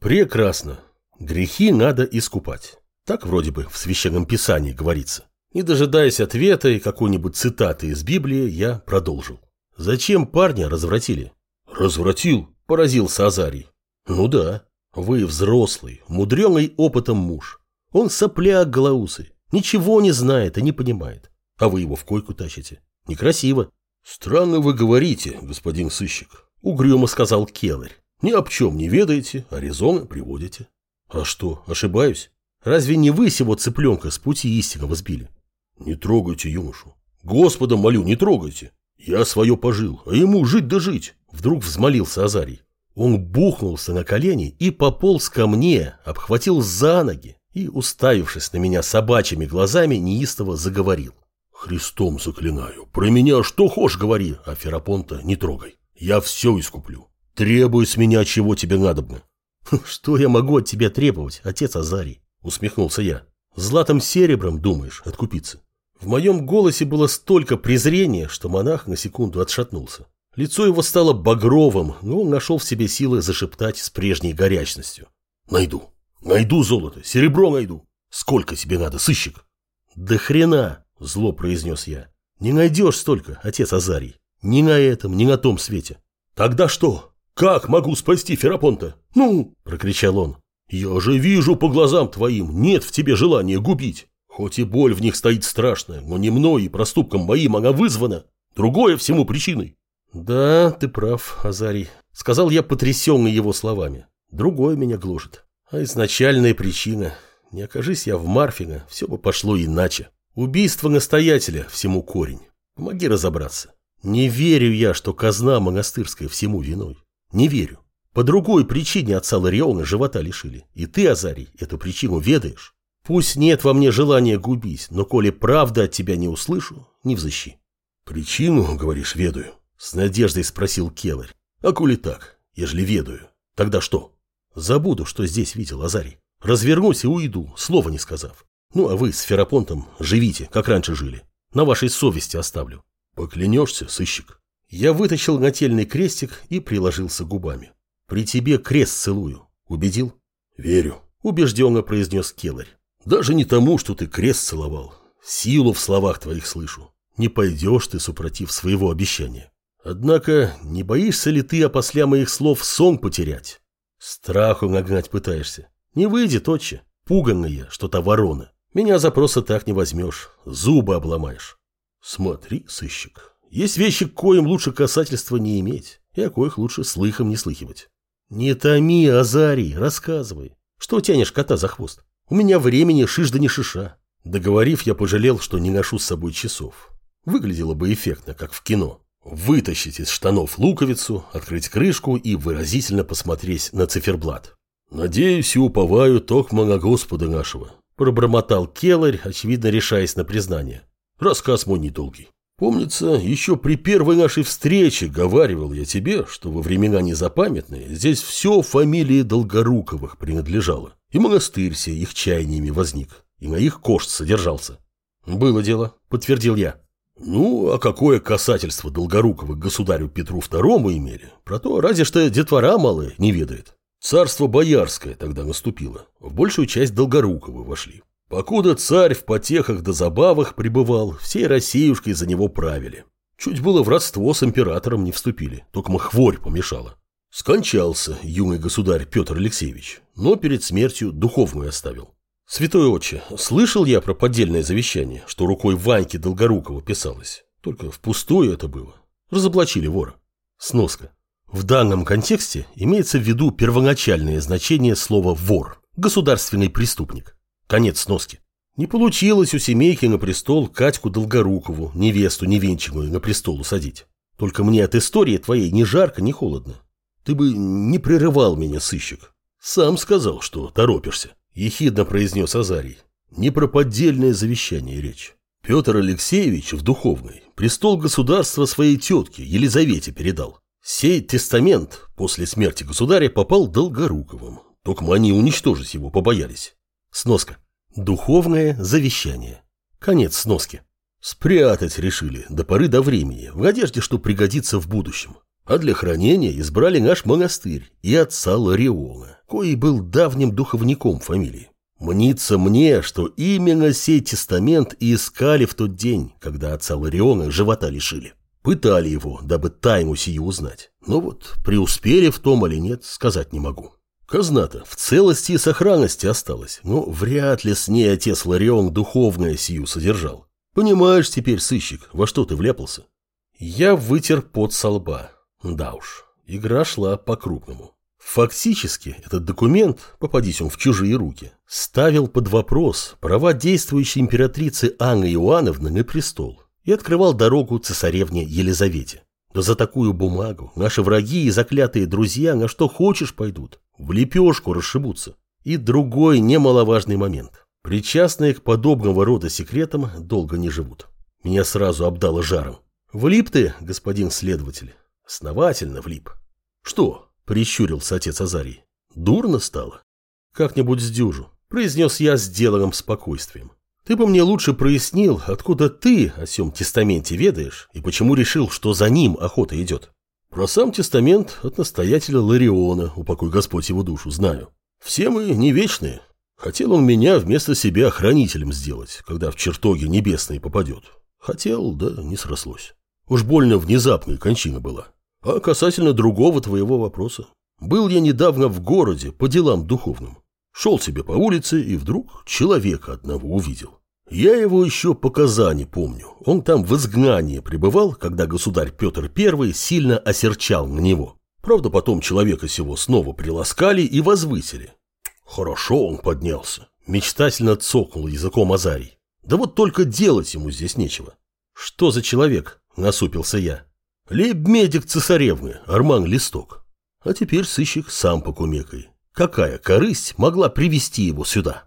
Прекрасно. Грехи надо искупать. Так вроде бы в Священном Писании говорится. Не дожидаясь ответа и какой-нибудь цитаты из Библии, я продолжил. Зачем парня развратили? Развратил, поразился Азарий. Ну да, вы взрослый, мудренный опытом муж. Он сопляк голоусый, ничего не знает и не понимает. А вы его в койку тащите. Некрасиво. Странно вы говорите, господин сыщик, угрюмо сказал Келлер. Ни об чем не ведаете, а резоны приводите. А что, ошибаюсь? Разве не вы сего цыпленка с пути истинного сбили? Не трогайте юношу. Господа молю, не трогайте. Я свое пожил, а ему жить да жить. Вдруг взмолился Азарий. Он бухнулся на колени и пополз ко мне, обхватил за ноги и, уставившись на меня собачьими глазами, неистово заговорил. «Христом заклинаю, про меня что хошь говори, а Ферапонта не трогай. Я все искуплю. Требуй с меня, чего тебе надобно». «Что я могу от тебя требовать, отец Азарий?» – усмехнулся я. «Златым серебром, думаешь, откупиться?» В моем голосе было столько презрения, что монах на секунду отшатнулся. Лицо его стало багровым, но он нашел в себе силы зашептать с прежней горячностью. «Найду. Найду золото. Серебро найду. Сколько тебе надо, сыщик?» «Да хрена!» – зло произнес я. «Не найдешь столько, отец Азарий. Ни на этом, ни на том свете». «Тогда что? Как могу спасти Ферапонта? Ну!» – прокричал он. «Я же вижу по глазам твоим, нет в тебе желания губить. Хоть и боль в них стоит страшная, но не мной и проступком моим она вызвана. Другое всему причиной. Да, ты прав, Азарий. Сказал я, потрясенный его словами. Другое меня гложет. А изначальная причина. Не окажись я в Марфино, все бы пошло иначе. Убийство настоятеля всему корень. Помоги разобраться. Не верю я, что казна монастырская всему виной. Не верю. По другой причине отца Лариона живота лишили. И ты, Азарий, эту причину ведаешь. Пусть нет во мне желания губить, но коли правда от тебя не услышу, не взыщи. Причину, говоришь, ведаю? С надеждой спросил Келарь. А коли так, ежели ведаю, тогда что? Забуду, что здесь видел Азарий. Развернусь и уйду, слова не сказав. Ну, а вы с Ферапонтом живите, как раньше жили. На вашей совести оставлю. Поклянешься, сыщик? Я вытащил нательный крестик и приложился губами. При тебе крест целую. Убедил? Верю, убежденно произнес Келарь. Даже не тому, что ты крест целовал. Силу в словах твоих слышу. Не пойдешь ты, супротив своего обещания. Однако, не боишься ли ты опосля моих слов сон потерять? Страху нагнать пытаешься. Не выйдет, отче. Пуганный я, что то ворона. Меня за так не возьмешь. Зубы обломаешь. Смотри, сыщик. Есть вещи, к коим лучше касательства не иметь, и о коих лучше слыхом не слыхивать. Не томи, Азарий, рассказывай. Что тянешь кота за хвост? У меня времени шиш не шиша. Договорив, я пожалел, что не ношу с собой часов. Выглядело бы эффектно, как в кино. Вытащить из штанов луковицу, открыть крышку и выразительно посмотреть на циферблат. «Надеюсь и уповаю токмо на Господа нашего», – пробормотал Келарь, очевидно решаясь на признание. Рассказ мой недолгий. Помнится, еще при первой нашей встрече говаривал я тебе, что во времена незапамятные здесь все фамилии Долгоруковых принадлежало. И монастырь сей их чаяниями возник, и на их кошт содержался. Было дело, подтвердил я. Ну, а какое касательство Долгорукова государю Петру II имели? Про то разве что детвора малая не ведает. Царство Боярское тогда наступило, в большую часть Долгорукова вошли. Покуда царь в потехах да забавах пребывал, всей Россиюшкой за него правили. Чуть было в родство с императором не вступили, только хворь помешала. Скончался юный государь Петр Алексеевич, но перед смертью духовную оставил. Святой отче, слышал я про поддельное завещание, что рукой Ваньки Долгорукова писалось. Только впустую это было. Разоблачили вора. Сноска. В данном контексте имеется в виду первоначальное значение слова «вор» – государственный преступник. Конец сноски. Не получилось у семейки на престол Катьку Долгорукову, невесту невенчанную, на престол усадить. Только мне от истории твоей ни жарко, ни холодно. Ты бы не прерывал меня, сыщик. Сам сказал, что торопишься. Ехидно произнес Азарий. Не про поддельное завещание речь. Петр Алексеевич в духовной престол государства своей тетке Елизавете передал. Сей тестамент после смерти государя попал Долгоруковым. Только они уничтожить его побоялись. Сноска. Духовное завещание. Конец сноски. Спрятать решили до поры до времени, в надежде, что пригодится в будущем. А для хранения избрали наш монастырь и отца Лариона, кои был давним духовником фамилии. Мнится мне, что именно сей тестамент и искали в тот день, когда отца Лариона живота лишили. Пытали его, дабы тайну сию узнать. Но вот преуспели в том или нет, сказать не могу. Казна-то в целости и сохранности осталась, но вряд ли с ней отец Ларион духовное сию содержал. Понимаешь теперь, сыщик, во что ты вляпался? Я вытер пот со лба. Да уж, игра шла по-крупному. Фактически, этот документ, попадись он в чужие руки, ставил под вопрос права действующей императрицы Анны Иоанновны на престол и открывал дорогу цесаревне Елизавете. Да за такую бумагу наши враги и заклятые друзья на что хочешь пойдут, в лепешку расшибутся. И другой немаловажный момент. Причастные к подобного рода секретам долго не живут. Меня сразу обдало жаром. Влип ты, господин следователь. Основательно влип. Что? Прищурился отец Азарий. Дурно стало? Как-нибудь сдюжу, произнес я с деланным спокойствием. Ты бы мне лучше прояснил, откуда ты о сем тестаменте ведаешь и почему решил, что за ним охота идет. Про сам тестамент от настоятеля Лариона, упокой Господь его душу, знаю. Все мы не вечные. Хотел он меня вместо себя охранителем сделать, когда в чертоги небесные попадет. Хотел, да не срослось. Уж больно внезапная кончина была. А касательно другого твоего вопроса. Был я недавно в городе по делам духовным. Шел себе по улице и вдруг человека одного увидел. Я его еще по Казани помню. Он там в изгнании пребывал, когда государь Петр I сильно осерчал на него. Правда, потом человека сего снова приласкали и возвысили. Хорошо он поднялся. Мечтательно цокнул языком Азарий. Да вот только делать ему здесь нечего. Что за человек? Насупился я. Лейб-медик цесаревны, Арман Листок. А теперь сыщик сам покумекай. Какая корысть могла привести его сюда?